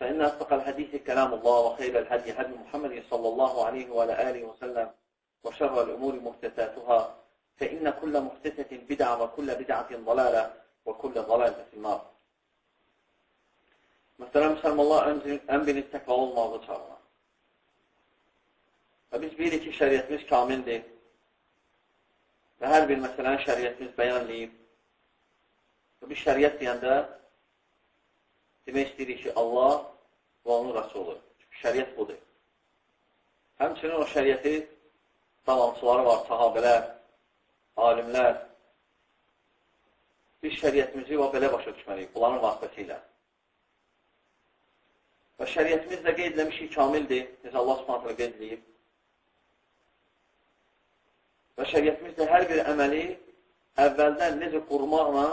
فإن أصدق الحديث كلام الله وخير الهدي هدي محمد صلى الله عليه وعلى آله وسلم وشر الأمور محدثاتها فإن كل محدثة بدعة وكل بدعة ضلالة وكل ضلالة في النار Məsələn, müsəlmanlar ən, birinci təqvalı olmağı çağırır. Və biz bilirik ki, şəriyyətimiz kamildir və hər bir məsələni şəriyyətimiz bəyanlayıb. Və biz şəriyyət deyəndə demək istəyirik ki, Allah və onun rəsulu. Şəriyyət budur. Həmçinin o şəriyyəti davamçıları var, sahabələr, alimlər. Biz şəriyyətimizi və belə başa düşməliyik, bunların vasitəsilə. Və şəriyyətimiz də qeyd eləmişik kamildir. Necə Allah subhanətlə qeyd edib. Və şəriyyətimiz də hər bir əməli əvvəldən necə qurmaqla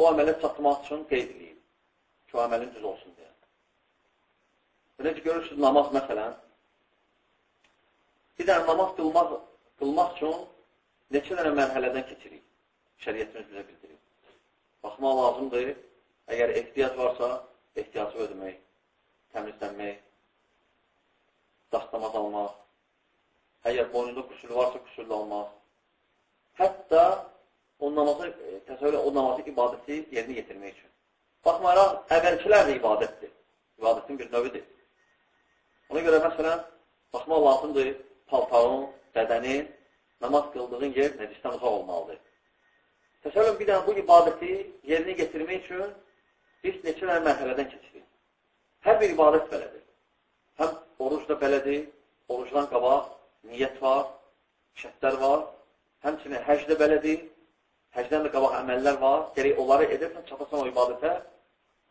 o əmələ çatmaq üçün qeyd edib. Ki, o əməlin düz olsun deyə. Necə görürsünüz, namaz məsələn, bir dənə namaz qılmaq, qılmaq üçün neçə dənə mərhələdən keçirik. Şəriyyətimiz bizə bildirir. Baxmaq lazımdır. Əgər ehtiyac varsa, ehtiyacı ödəmək, təmizlənmək, dastamaz almaq, əgər boynunda qüsül varsa, qüsüllü almaq, hətta o namazı, e, təsəvvür o namazı ibadəti yerinə yetirmək üçün. Baxmayaraq, əvvəlkilər də ibadətdir. İbadətin bir növüdür. Ona görə, məsələn, baxmaq lazımdır, paltarın, bədənin, namaz qıldığın yer nəcistən uzaq olmalıdır. Təsəvvürün, bir dənə bu ibadəti yerinə getirmək üçün biz neçə dənə mərhələdən keçirik. Hər bir ibadət belədir. Həm oruc da belədir, orucdan qabaq niyyət var, şərtlər var, həmçinin həc də belədir, həcdən də qabaq əməllər var, gerək onları edirsən, çatasan o ibadətə,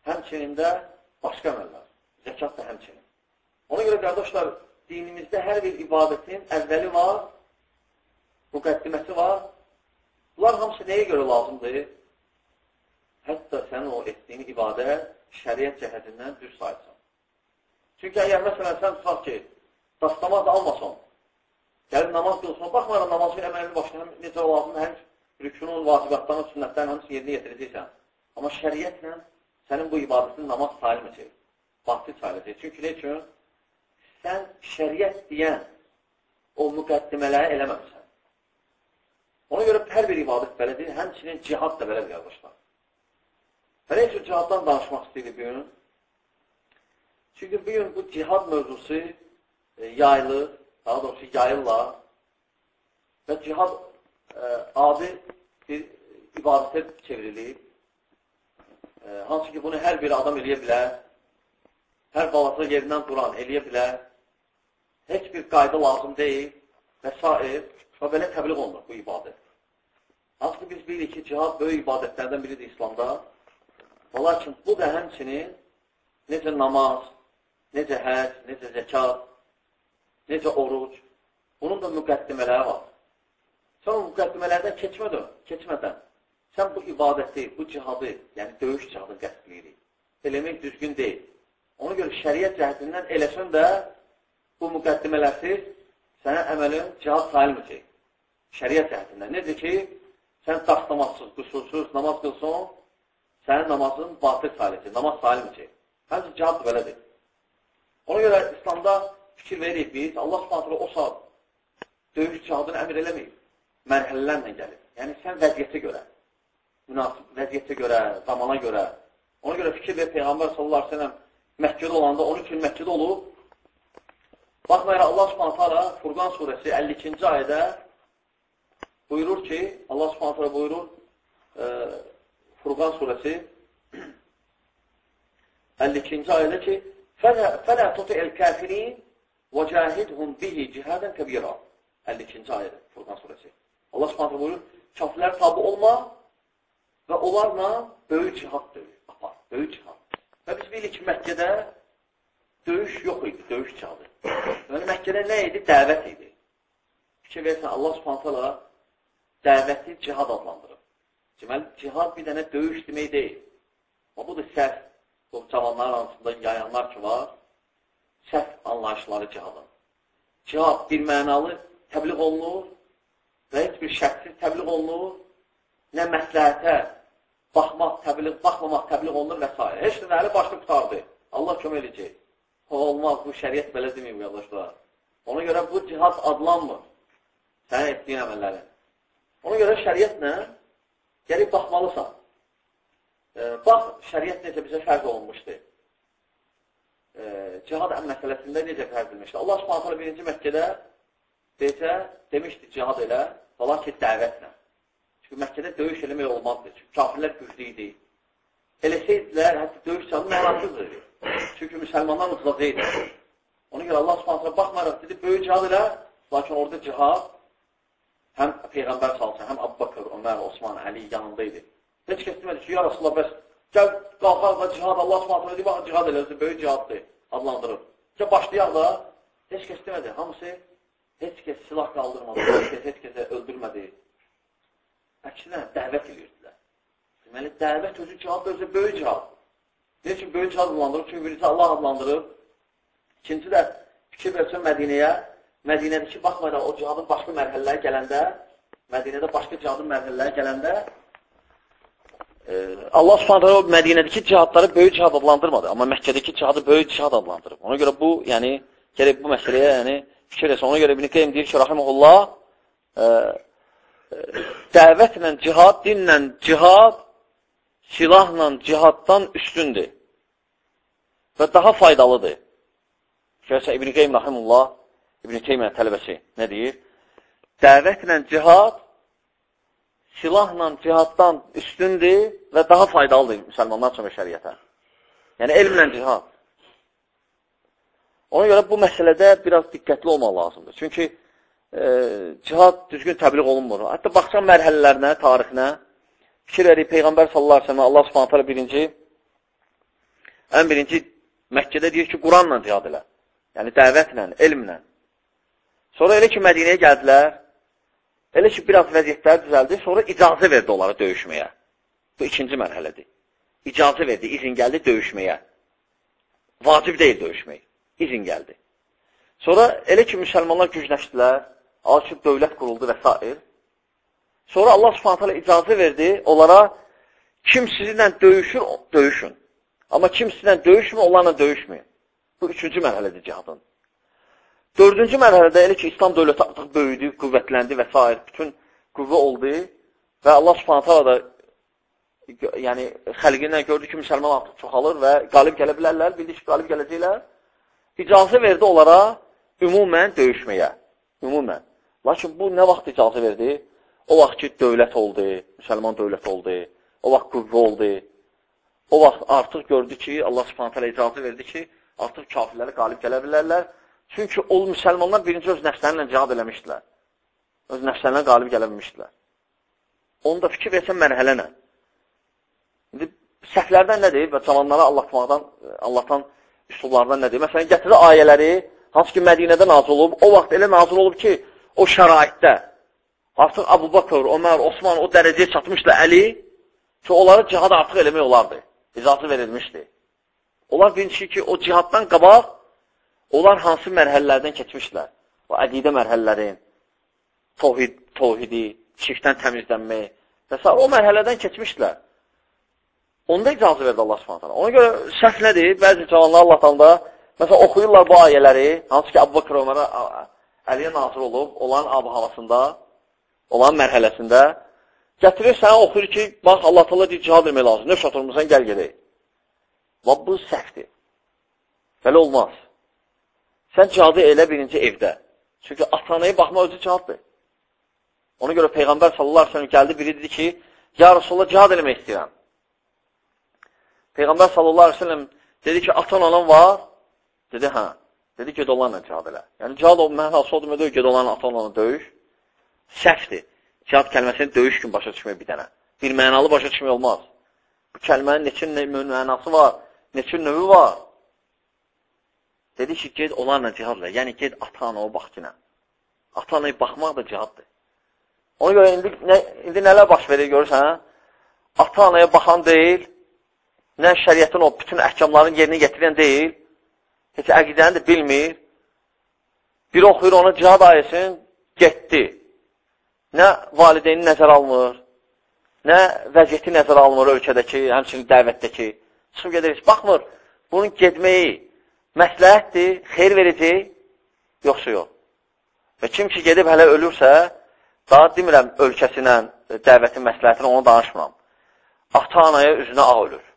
həmçinin də başqa əməllər, zəkat da həmçinin. Ona görə, qardaşlar, dinimizdə hər bir ibadətin əvvəli var, müqəddiməsi var. Bunlar hamısı nəyə görə lazımdır? hətta sən o etdiyin ibadət şəriət cəhədindən düz sayırsan. Çünki əgər məsələn sən tutaq ki, dastamaz da almasan, gəlib namaz qılsın, baxmayaraq namazın əməlini başına necə lazım, hər rükunun, vacibatlarının, sünnətlərin hamısı yerinə yetirəcəksən. Amma şəriətlə sənin bu ibadətin namaz sayılmayacaq, batil sayılacaq. Çünki ne üçün? Sən şəriət deyən o müqəddimələri eləməmsən. Ona görə hər bir ibadət belədir, həmçinin cihad da belədir, qardaşlar. Və nə üçün cihaddan danışmaq istəyirik bu gün? Çünki bu gün bu cihad mövzusu e, yayılır, daha doğrusu yayırlar və cihad adi bir ibadətə çevrilir. E, hansı ki, bunu hər bir adam eləyə bilər, hər balaca yerindən duran eləyə bilər, heç bir qayda lazım deyil və s. və belə təbliğ olunur bu ibadət. Hansı ki, biz bilirik ki, cihad böyük ibadətlərdən biridir İslamda. Və lakin bu da həmçinin necə namaz, necə həc, necə zəkat, necə oruc, bunun da müqəddimələri var. O müqəddimələrdən keçmədən, keçmədən sən bu ibadəti, bu cihadı, yəni döyüş cihadı qəsdləyirik. Eləmək düzgün deyil. Ona görə şəriət cəhətindən eləsən də bu müqəddimələrsiz sənə əməlin cihad sayılmayacaq. Şəriət cəhətindən. Necə ki, sən daşlamazsız, qüsursuz namaz qılsın, sənin namazın batıl salihdir, namaz salimdir. Həmçin cihad belədir. Ona görə İslamda fikir veririk biz, Allah subhanətlə o saat döyüş cihadını əmr eləməyib Mərhələlərlə gəlir. Yəni, sən vəziyyətə görə, münasib vəziyyətə görə, zamana görə. Ona görə fikir ver Peyğəmbər sallallahu aleyhi ve sellem Məkkədə olanda 13 il Məkkədə olub, Baxmayaraq Allah subhanət hala Furqan surəsi 52-ci ayədə buyurur ki, Allah subhanət hala buyurur e, Furqan surəsi 52-ci ayədə ki, فَلَا تُطِعِ الْكَافِرِينَ وَجَاهِدْهُمْ بِهِ جِهَادًا كَبِيرًا 52-ci ayədə Furqan surəsi. Allah subhanət buyurur, kafirlər tabi olma və onlarla böyük cihad döyür, apar, böyük cihad. Və biz bilirik ki, Məkkədə döyüş yox idi, döyüş cihadı. Yəni, Məkkədə nə idi? Dəvət idi. Fikir versən, Allah subhanətələ dəvəti cihad adlandırır. Deməli, cihad bir dənə döyüş demək deyil. O, bu da səhv. Bu cavanların arasında yayanlar ki var, səhv anlayışları cihadın. Cihad bir mənalı təbliğ olunur və heç bir şərtsiz təbliğ olunur, nə məsləhətə baxmaq, təbliğ, baxmamaq təbliğ olunur və s. Heç nə əli başlı qutardı. Allah kömək edəcək. Olmaz, bu şəriət belə deməyim, qardaşlar. Ona görə bu cihad adlanmır. Sənin etdiyin əməllərin. Ona görə şəriətlə gəlib baxmalısan. E, bax, şəriət necə bizə fərq olunmuşdur. E, cihad məsələsində necə fərq edilmişdir. Allah subhanətlə birinci Məkkədə deyəcə, demişdi cihad elə, falan ki, dəvətlə. Çünki Məkkədə döyüş eləmək olmazdı. Çünki kafirlər güclü idi. Eləsəydilər, hətta döyüş canı narahatsızdır. Çünki müsəlmanlar mutlaq idi. Ona görə Allah subhanətlə baxmayaraq dedi, böyük cihad elə, lakin orada cihad həm Peyğəmbər salsın, həm Abu Bakır, Ömər, Osman, Əli yanında idi. Heç kəs demədi ki, ya Rasulullah, bəs gəl qalxaq da cihad, Allah subhanətlə deyib, baxın cihad eləsin, böyük cihaddır, adlandırıb. Gəl başlayaq da, heç kəs demədi, hamısı heç kəs silah qaldırmadı, heç kəs heç kəsə öldürmədi. Əksinə, dəvət edirdilər. Deməli, dəvət özü cihad özü böyük cihad. Ne üçün böyük cihad adlandırıb? Çünki birisi Allah adlandırıb. İkinci də fikir versin Mədinəyə. Mədinədəki baxmayaraq o cihadın başqa mərhələləri gələndə, Mədinədə başqa cihadın mərhələləri gələndə Allah Subhanahu o Mədinədəki cihadları böyük cihad adlandırmadı, amma Məkkədəki cihadı böyük cihad adlandırıb. Ona görə bu, yəni gərək bu məsələyə yəni fikir etsin. Ona görə İbn Qayyim deyir ki, rahimehullah, e, e, dəvətlə cihad, dinlə cihad silahla cihaddan üstündür və daha faydalıdır. Şəhsə İbn Qayyim rahimehullah, İbn Teymiyyə tələbəsi nə deyir? Dəvətlə cihad silahla cihaddan üstündür və daha faydalıdır müsəlmanlar üçün və şəriətə. Yəni, elmlə cihad. Ona görə bu məsələdə biraz diqqətli olmaq lazımdır. Çünki e, cihad düzgün təbliğ olunmur. Hətta baxsan mərhələlərinə, tarixinə, fikir verir Peyğəmbər sallallahu aleyhi sellem, Allah subhanətələ birinci, ən birinci Məkkədə deyir ki, Quranla cihad elə. Yəni, dəvətlə, elmlə. Sonra elə ki, Mədinəyə gəldilər, Elə ki, biraz vəziyyətləri düzəldi, sonra icazə verdi onlara döyüşməyə. Bu ikinci mərhələdir. İcazə verdi, izin gəldi döyüşməyə. Vacib deyil döyüşmək. İzin gəldi. Sonra elə ki, müsəlmanlar gücləşdilər, alışıb dövlət quruldu və s. Sonra Allah subhanətələ icazə verdi onlara, kim sizinlə döyüşür, döyüşün. Amma kim sizinlə döyüşmür, onlarla döyüşməyin. Bu üçüncü mərhələdir cihadın. Dördüncü mərhələdə elə ki, İslam dövləti artıq böyüdü, qüvvətləndi və s. bütün qüvvə oldu və Allah subhanətə da yəni, xəlqindən gördü ki, müsəlman artıq çoxalır və qalib gələ bilərlər, bildi ki, qalib gələcəklər. İcazə verdi onlara ümumən döyüşməyə. Ümumən. Lakin bu nə vaxt icazə verdi? O vaxt ki, dövlət oldu, müsəlman dövlət oldu, o vaxt qüvvə oldu. O vaxt artıq gördü ki, Allah subhanətə icazə verdi ki, artıq kafirləri qalib gələ bilərlər Çünki o müsəlmanlar birinci öz nəfslərlə cihad eləmişdilər. Öz nəfslərlə qalib gələ bilmişdilər. Onu da fikir versən mərhələnə. İndi səhvlərdən nədir və cavanlara Allahmaqdan, Allahdan üslublardan nədir? Məsələn, gətirir ayələri, hansı ki, Mədinədə nazil olub, o vaxt elə nazil olub ki, o şəraitdə artıq Abu Bakır, Ömər, Osman o dərəcəyə çatmışdı Əli ki, onları cihad artıq eləmək olardı. İcazı verilmişdi. Onlar bilinçli ki, o cihaddan qabaq Onlar hansı mərhələlərdən keçmişlər? O əqidə mərhələlərin, tohid, tohidi, şirkdən təmizlənmək və s. o mərhələdən keçmişlər. Onda icazə verdi Allah subhanətə. Ona görə səhv nədir? Bəzi cavanlar Allahdan da, məsələn, oxuyurlar bu ayələri, hansı ki, Abu Bakır Ömərə Əliyə nazir olub, olan ab havasında, olan mərhələsində, gətirir sənə oxuyur ki, bax, Allah tala deyir, cihad etmək lazım, növ şatırmısan, gəl gedək. Və bu səhvdir. Belə olmaz. sən cihadı elə birinci evdə. Çünki ata-anaya baxma özü cihaddır. Ona görə Peyğəmbər sallallahu aleyhi ve sellem gəldi, biri dedi ki, ya Rasulullah cihad eləmək istəyirəm. Peyğəmbər sallallahu aleyhi ve sellem dedi ki, atan-anan var? Dedi, hə. Dedi, ged onlarla cihad elə. Yəni, cihad o mənası odur, deyil, ged onlarla atan-anan döyüş. Səhvdir. Cihad kəlməsini döyüş gün başa düşmək bir dənə. Bir mənalı başa düşmək olmaz. Bu kəlmənin neçə mənası var, neçə növü var. Dedi ki, ged onlarla cihadla. Yəni, ged ata-anaya bax ki, nə? Ata-anaya baxmaq da cihaddır. Ona görə indi, nə, indi nələr baş verir, görürsən? Ata-anaya baxan deyil, nə şəriyyətin o bütün əhkamların yerinə getirən deyil, heç əqidəni də bilmir. Bir oxuyur ona cihad ayəsin, getdi. Nə valideyni nəzər almır, nə vəziyyəti nəzər almır ölkədəki, həmçinin dəvətdəki. Çıxıb gedir, heç baxmır. Bunun getməyi məsləhətdir, xeyr verəcək, yoxsa yox. Və kim ki gedib hələ ölürsə, daha demirəm ölkəsinə, dəvətin məsləhətini onu danışmıram. Ata-anaya üzünə ağ ölür.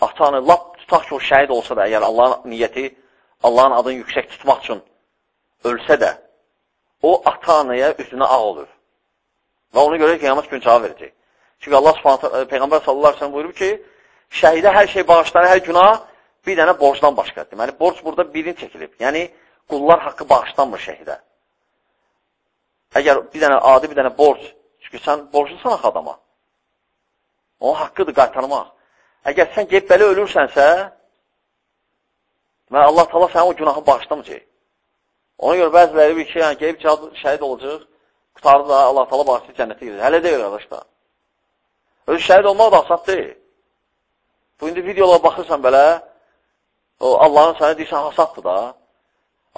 Ata-ana lap tutaq ki, o şəhid olsa da, əgər Allahın niyyəti Allahın adını yüksək tutmaq üçün ölsə də, o ata-anaya üzünə ağ olur. Və ona görə qiyamət gün cavab verəcək. Çünki Allah Subhanahu Peyğəmbər sallallahu səlləm buyurub ki, şəhidə hər şey bağışlanır, hər günah bir dənə borcdan başqa. Deməli, borc burada birin çəkilib. Yəni, qullar haqqı bağışlanmır şəhidə. Əgər bir dənə adi bir dənə borc, çünki sən borclusan axı adama. O haqqıdır qaytarmaq. Əgər sən gəlib belə ölürsənsə, və Allah tala sənin o günahı bağışlamayacaq. Ona görə bəziləri bir ki, yəni, gəlib şəhid olacaq, qutardı da Allah tala bağışlayıb cənnətə girir. Hələ deyil, qardaşlar. Özü şəhid olmaq da asad deyil. Bu, indi videolara baxırsan belə, o Allahın sənə deyirsən, hasaddır da.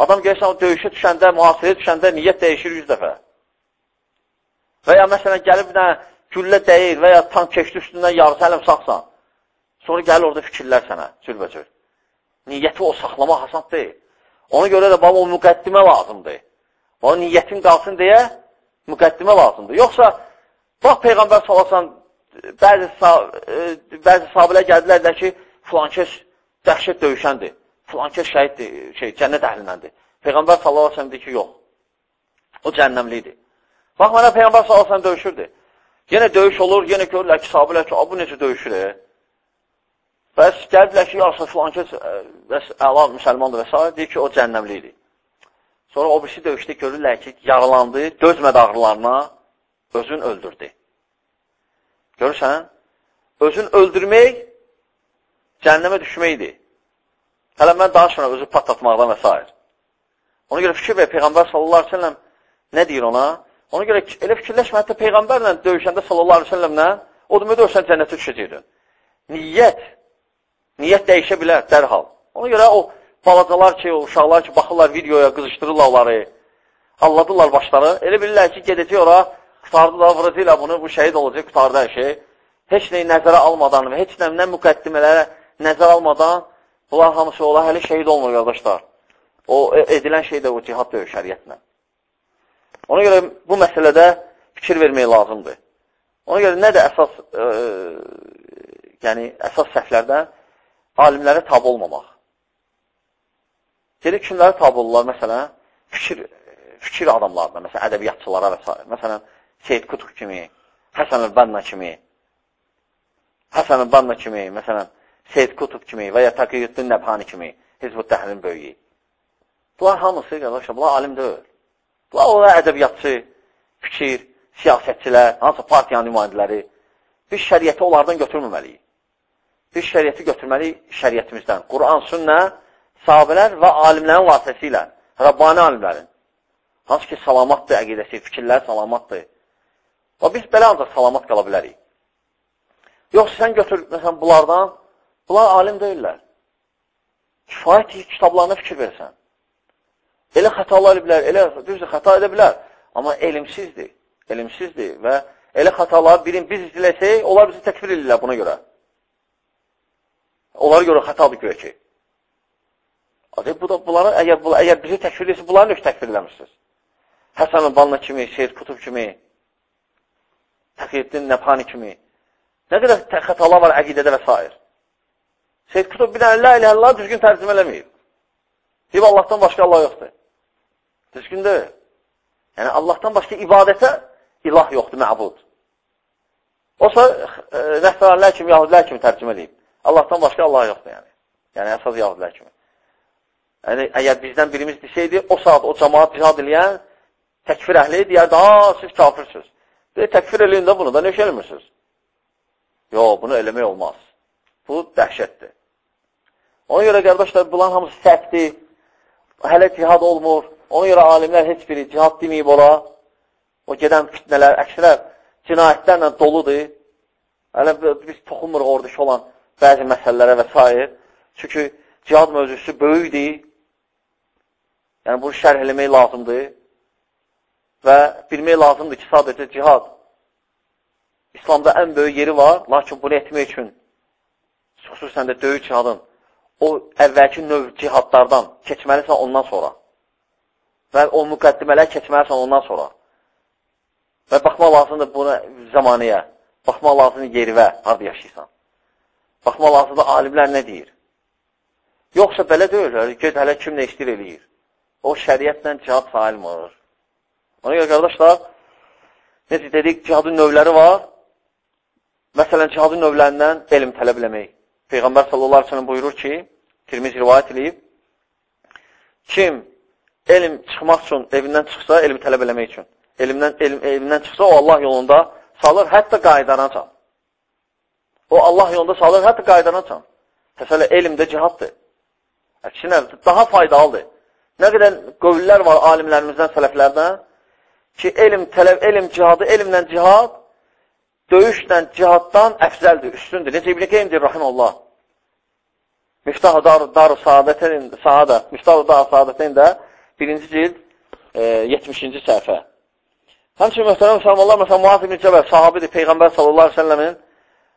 Adam gəlirsən, döyüşə düşəndə, mühasirəyə düşəndə niyyət dəyişir 100 dəfə. Və ya məsələn, gəlib bir dənə güllə dəyir və ya tank keçdi üstündən yarısı ələm sağsan. Sonra gəlir orada fikirlər sənə, cürbəcür. Niyyəti o saxlamaq hasad deyil. Ona görə də baba, o müqəddimə lazımdır. O niyyətin qalsın deyə müqəddimə lazımdır. Yoxsa, bax, Peyğəmbər salasan, bəzi, e, bəzi sahabilə gəldilər də ki, filankəs dəhşət döyüşəndir. Filankəs şəhiddir, şey, cənnət əhlindəndir. Peyğəmbər aleyhi deyir ki, yox. O cəhənnəmlidir. Bax, mənə Peyğəmbər aleyhi döyüşürdü. Yenə döyüş olur, yenə görürlər ki, sahabilər ki, bu necə döyüşür, e? Bəs gəldilər ki, yarısı filankəs bəs əla müsəlmandır və s. deyir ki, o cəhənnəmli idi. Sonra o birisi döyüşdə görürlər ki, yaralandı, dözmədi ağrılarına, özün öldürdü. Görürsən? Özün öldürmək cəhənnəmə düşməkdir. Hələ mən danışmıram özü patlatmaqdan və s. Ona görə fikir və Peyğəmbər sallallahu aleyhi ve sellem nə deyir ona? Ona görə elə fikirləşmə, hətta Peyğəmbərlə döyüşəndə sallallahu aleyhi ve sellemlə o demək döyüşən cənnətə düşəcəkdir. Niyyət Niyyət dəyişə bilər dərhal. Ona görə o balacalar ki, o uşaqlar ki, baxırlar videoya, qızışdırırlar onları, alladırlar başları. Elə bilirlər ki, gedəcək ora, qutardı da, vırıcı ilə bunu, bu şəhid olacaq, qutardı hər şey. Heç neyi nəzərə almadan və heç nə müqəddimələrə nəzər almadan bunlar hamısı ola, hələ şəhid olmur, qardaşlar. O e, edilən şey də o cihad deyil şəriyyətlə. Ona görə bu məsələdə fikir vermək lazımdır. Ona görə nə də əsas, e, yəni əsas səhvlərdən alimlərə tabi olmamaq. Gedib kimlərə tabi olurlar, məsələn, fikir, fikir adamlarına, məsələn, ədəbiyyatçılara və s. Məsələn, Seyyid Qutub kimi, Həsən Əlbənna kimi, Həsən Əlbənna kimi, məsələn, Seyyid Qutub kimi və ya Taqiyyüddin Nəbhani kimi, Hizbut Təhrin böyüyü. Bunlar hamısı, qardaşlar, bunlar alim deyil. Bunlar onlar ədəbiyyatçı, fikir, siyasətçilər, hansı partiyanın nümayəndələri. Biz şəriyyəti onlardan götürməməliyik. Biz şəriyyəti götürməliyik şəriyyətimizdən. Quran, sünnə, sahabələr və alimlərin vasitəsilə, Rabbani alimlərin. Hansı ki, salamatdır əqidəsi, fikirlər salamatdır. Və biz belə ancaq salamat qala bilərik. Yoxsa sən götür, məsələn, bunlardan, bunlar alim deyirlər. Kifayət kitablarına fikir versən. Elə xətalar bilər, elə düzdür, xəta edə bilər. Amma elmsizdir, elmsizdir və elə xətaları birin biz izləsək, onlar bizi təkfir edirlər buna görə. Onlara görə xətadır göyə ki. Adı, bu da bunları, əgər, əgər bizi təkfir edirsə, bunları növ təkfir eləmişsiniz. Həsən Banla kimi, Seyyid Kutub kimi, Təqiyyəddin Nəbhani kimi. Nə qədər xətalar var əqidədə və s. Seyyid Kutub bir dənə lə ilə Allah düzgün tərcümə eləməyib. Deyib, Allahdan başqa Allah yoxdur. Düzgün deyil. Yəni, Allahdan başqa ibadətə ilah yoxdur, məbud. Olsa, e, rəhbərlər kimi, yahudilər kimi tərcümə edib. Allahdan başqa Allah yoxdur, yəni. Yəni, əsas yahudilər kimi. Yəni, əgər bizdən birimiz desəydi, o saat o cəmaat cihad eləyən təkfir əhli deyərdi, ha, siz kafirsiniz. Deyir, təkfir eləyin də bunu da, iş eləmirsiniz? Yox, bunu eləmək olmaz. Bu dəhşətdir. Ona görə, qardaşlar, bunların hamısı səhvdir. Hələ cihad olmur. Ona görə alimlər heç biri cihad deməyib ola. O gedən fitnələr, əksərə cinayətlərlə doludur. Hələ biz toxunmuruq oradakı olan bəzi məsələlərə və s. Çünki cihad mövzusu böyükdir. Yəni, bunu şərh eləmək lazımdır və bilmək lazımdır ki, sadəcə cihad İslamda ən böyük yeri var, lakin bunu etmək üçün xüsusən də döyük cihadın o əvvəlki növ cihadlardan keçməlisən ondan sonra və o müqəddimələr keçməlisən ondan sonra və baxmaq lazımdır buna zamaniyə, baxmaq lazımdır yerivə, harada yaşayırsan. Baxmaq lazımdır alimlər nə deyir. Yoxsa belə deyirlər, ged hələ kim nə işdir eləyir. O şəriətlə cihad sayılmır. Ona görə qardaşlar, necə dedik, cihadın növləri var. Məsələn, cihadın növlərindən elm tələb eləmək. Peyğəmbər sallallahu aleyhi buyurur ki, Tirmiz rivayət edib, kim elm çıxmaq üçün evindən çıxsa, elm tələb eləmək üçün, elmdən, elm, elmdən çıxsa, o Allah yolunda salır, hətta qayıdanacan. O Allah yolunda salır, hətta qayıdanacan. Həsələ, elmdə cihaddır. Əksinə, daha faydalıdır. Nə qədər qövllər var alimlərimizdən, sələflərdən ki, elm, tələb, elm cihadı, elmlə cihad döyüşlə cihaddan əfzəldir, üstündür. Necə İbn-i Qeymdir, rahiməllah. Miftah-ı dar, dar saada, Miftah-ı dar saadətin də birinci cild e, 70-ci səhifə. Həmçin, mühtərəm müsəlmanlar, məsələn, Muaz ibn Cəbəl, sahabidir, Peyğəmbər sallallahu aleyhi ve səlləmin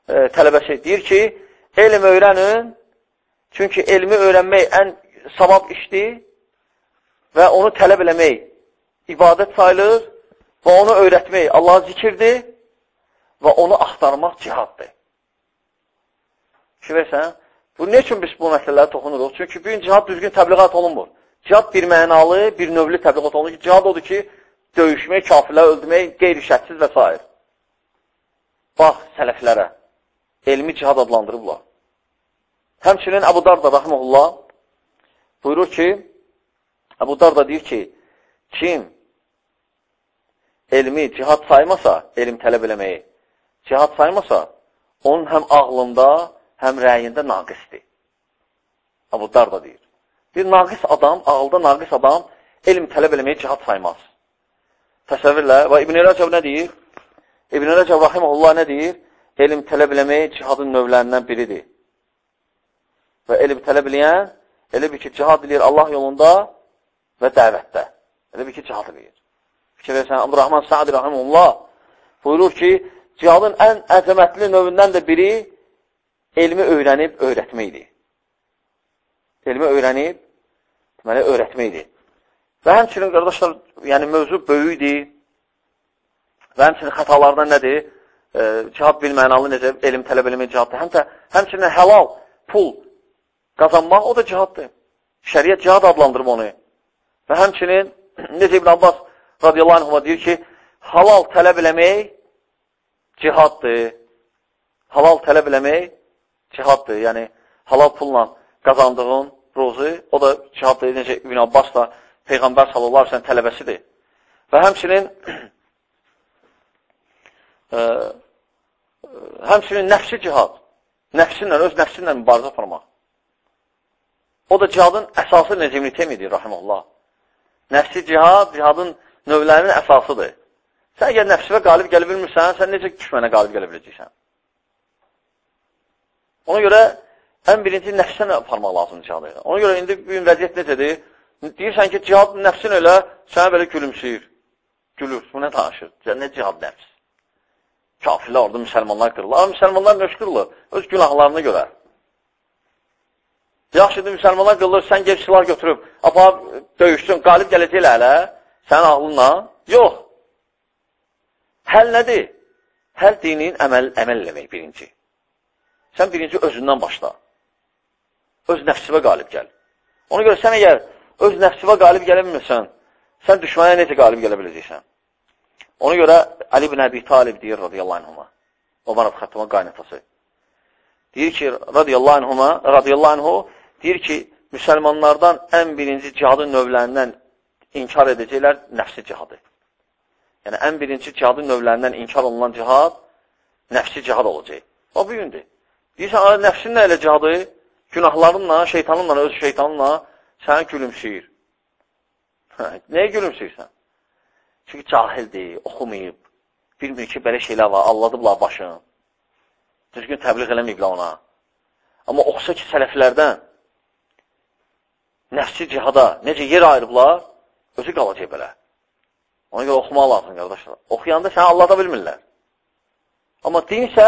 e, tələbəsi, deyir ki, elm öyrənin, çünki elmi öyrənmək ən savab işdir və onu tələb eləmək ibadət sayılır və onu öyrətmək Allah zikirdir və onu axtarmaq cihaddır. Şübhəsən, bu ne üçün biz bu məsələlərə toxunuruq? Çünki bu gün cihad düzgün təbliğat olunmur. Cihad bir mənalı, bir növlü təbliğat olunur ki, cihad odur ki, döyüşmək, kafirlər öldürmək, qeyri-şərtsiz və s. Bax, sələflərə, elmi cihad adlandırıblar. Həmçinin Əbu Darda, rəhməhullah, buyurur ki, Əbu Darda deyir ki, kim elmi cihad saymasa, elm tələb eləməyi, cihad saymasa, onun həm ağlında, həm rəyində naqisdir. Əbu Darda deyir. Bir naqis adam, ağılda naqis adam elm tələb eləməyi cihad saymaz. Təsəvvürlə, və İbn-i Rəcəb nə deyir? İbn-i Rəcəb rahiməhullah nə deyir? Elm tələb eləmək cihadın növlərindən biridir. Və elm tələb eləyən, elə bir ki, cihad eləyir Allah yolunda və dəvətdə. Elə bir ki, cihad eləyir. Fikir versən, Abdurrahman Sa'di rahiməhullah buyurur ki, cihadın ən əzəmətli növündən də biri elmi öyrənib öyrətməkdir. Elmi öyrənib, deməli, öyrətməkdir. Və həmçinin, qardaşlar, yəni mövzu böyükdir və həmçinin xətalardan nədir? Cihad bilmənalı necə elm tələb eləmək cihaddır. Həm də, həmçinin həlal pul qazanmaq, o da cihaddır. Şəriət cihad adlandırıb onu. Və həmçinin, necə İbn Abbas radiyallahu anhuma deyir ki, halal tələb eləmək cihaddır. Halal tələb eləmək cihaddır. Yəni, halal pulla qazandığın rozu, o da cihaddır. Necə İbn Abbas da Peyğəmbər sallallahu aleyhi tələbəsidir. Və həmçinin ə, həmçinin nəfsi cihad, nəfsinlə, öz nəfsinlə mübarizə aparmaq. O da cihadın əsası necə İbn-i Temidir, rahiməllah. Nəfsi cihad, cihadın növlərinin əsasıdır. Sən əgər nəfsivə qalib gələ bilmirsən, sən necə düşmənə qalib gələ biləcəksən? Ona görə ən birinci nəfsənə aparmaq lazımdır cihadı. Ona görə indi bu gün vəziyyət necədir? Deyirsən ki, cihad nəfsin elə, sənə belə gülümsəyir. Gülür, bu nə danışır? Nə cihad nəfs? Kafirlər orada müsəlmanlar qırırlar. Müsəlmanlar nöş qırılır? Öz günahlarına görə. Yaxşıdır, müsəlmanlar qılır, sən gel silah götürüb, aparıb döyüşsün, qalib gələcəklər hələ, sənin ağlınla. Yox. Həl nədir? Həl dinin əməl, əməl eləmək birinci. Sən birinci özündən başla. Öz nəfsivə qalib gəl. Ona görə sən əgər öz nəfsivə qalib gələ bilmirsən, sən düşmənə necə qalib gələ biləcəksən? Ona görə Ali ibn Əbi Talib deyir radiyallahu anhuma, Omar Xəttəman qaynatası. Deyir ki, radiyallahu anhuma, radiyallahu anhu, deyir ki, müsəlmanlardan ən birinci cihadın növlərindən inkar edəcəklər nəfsi cihadı. Yəni, ən birinci cihadın növlərindən inkar olunan cihad nəfsi cihad olacaq. O, bu gündür. Deyirsən, nəfsin nə ilə cihadı? Günahlarınla, şeytanınla, öz şeytanınla səni gülümsəyir. Nəyə gülümsəyirsən? Çünki cahildir, oxumayıb, bilmir ki, belə şeylər var, alladıblar başını. Düzgün təbliğ eləməyiblər ona. Amma oxusa ki, sələflərdən nəfsi cihada necə yer ayırıblar, özü qalacaq belə. Ona görə oxumaq lazım, qardaşlar. Oxuyanda səni allada bilmirlər. Amma din isə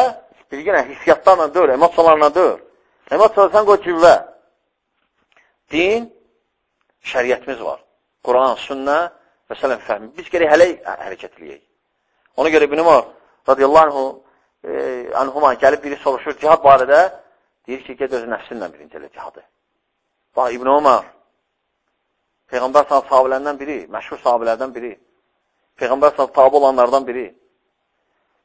bilginə hissiyyatlarla deyil, emosiyalarla deyil. Emosiyalar sən qoy cüvvə. Din, şəriyyətimiz var. Quran, sünnə və sələm fəhmi. Biz gərək hələ hərəkət eləyək. Ona görə İbn Umar radiyallahu anhu, e, anhuma gəlib biri soruşur cihad barədə, deyir ki, ged öz nəfsinlə birinci elə cihadı. Bax, İbn Umar, Peyğəmbər səhəm sahabilərindən biri, məşhur sahabilərdən biri, Peyğəmbər səhəm tabi olanlardan biri.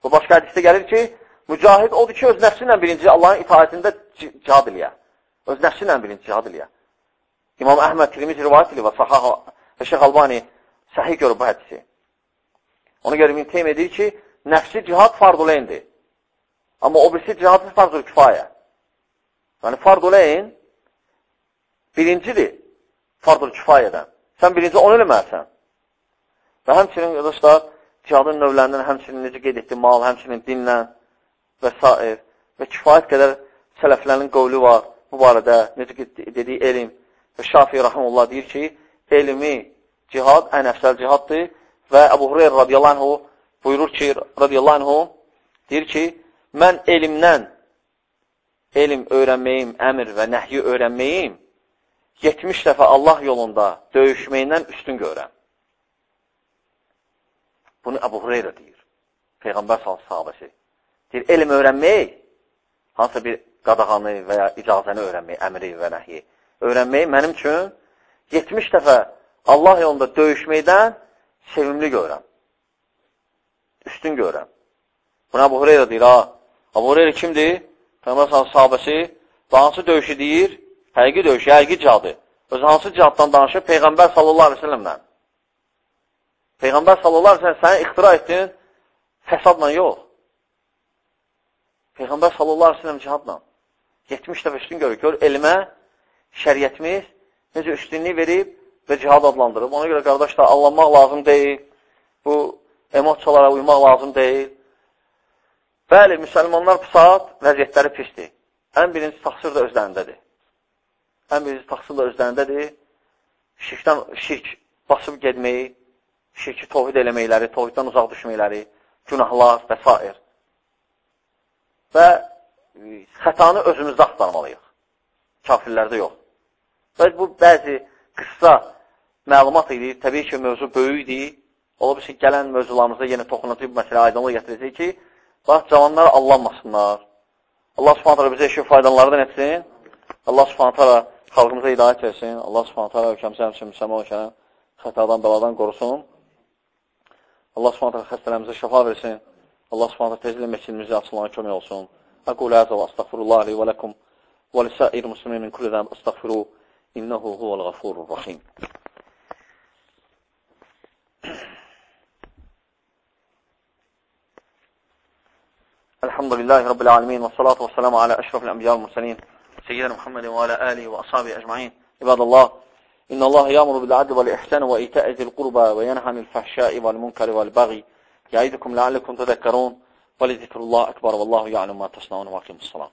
Bu başqa hədisdə gəlir ki, mücahid odur ki, öz nəfsinlə birinci Allahın itaətində cihad eləyə. Öz nəfsinlə birinci cihad eləyə. İmam Əhməd Tirmiz rivayət edir və Sahah və Şeyx Albani səhih görür bu hədisi. Ona görə İbn Teym edir ki, nəfsi cihad farduleyndir. Amma o birisi cihad farzul kifayə. Yəni farduleyn birincidir fardul kifayədən. Sən birinci onu eləməlisən. Və həmçinin, qardaşlar, cihadın növlərindən həmçinin necə qeyd etdi, mal, həmçinin dinlə və s. və kifayət qədər sələflərin qovlu var bu barədə, necə dediyi elm və Şafi Rahimullah deyir ki, elmi cihad ən əfsəl cihaddır və Əbu Hureyr radiyallahu anhu buyurur ki, radiyallahu anhu deyir ki, mən elmdən elm öyrənməyim, əmr və nəhyi öyrənməyim 70 dəfə Allah yolunda döyüşməyindən üstün görəm. Bunu Əbu Hureyra deyir. Peyğəmbər sahabəsi. Deyir, elm öyrənmək, hansısa bir qadağanı və ya icazəni öyrənmək, əmri və nəhyi öyrənmək mənim üçün 70 dəfə Allah yolunda döyüşməkdən sevimli görürəm. Üstün görürəm. Buna Abu Hureyra deyir, ha. Abu Hureyra kimdir? Peyğəmbər sahabəsi və hansı döyüşü deyir? Həqiqi döyüş, həqiqi cihadı. Öz hansı cihaddan danışır? Peyğəmbər sallallahu aleyhi ve sellemlə. Peyğəmbər sallallahu aleyhi ve sellem səni ixtira etdin fəsadla yox. Peyğəmbər sallallahu aleyhi ve sellem cihadla. 70 dəfə üstün görür. Gör, elmə şəriyyətimiz necə üstünlük verib və cihad adlandırıb. Ona görə qardaşlar, allanmaq lazım deyil. Bu emosiyalara uymaq lazım deyil. Bəli, müsəlmanlar saat vəziyyətləri pisdir. Ən birinci taxsir də özlərindədir. Ən birinci taxsir də özlərindədir. Şirkdən, şirk basıb gedməyi, şirki tohid eləməkləri, tohiddən uzaq düşməkləri, günahlar və s. Və xətanı özümüzdə axtarmalıyıq. Kafirlərdə yox. Və bu bəzi qısa məlumat idi. Təbii ki, mövzu böyükdir. Ola bir ki, gələn mövzularımızda yenə toxunacaq bir məsələ aydınlıq gətirəcək ki, bax, cavanlar allanmasınlar. Allah subhanətə bizə işin faydalardan etsin. Allah subhanətə xalqımıza hidayət etsin. Allah subhanətə ölkəmizə həmçin müsəlman ölkəni xətadan, bəladan qorusun. Allah subhanətə xəstələrimizə şəfa versin. Allah subhanətə tezlə məscidimizi açılana kömək olsun. Aqul həzə və astəğfirullah li və ləkum və lisəir muslimin min kulli zəm astəğfiruh. إنه هو الغفور الرحيم. الحمد لله رب العالمين والصلاة والسلام على أشرف الأنبياء والمرسلين سيدنا محمد وعلى آله وأصحابه أجمعين عباد الله إن الله يأمر بالعدل والإحسان وإيتاء ذي القربى وينهى عن الفحشاء والمنكر والبغي يعيدكم لعلكم تذكرون ولذكر الله أكبر والله يعلم ما تصنعون واقيم الصلاة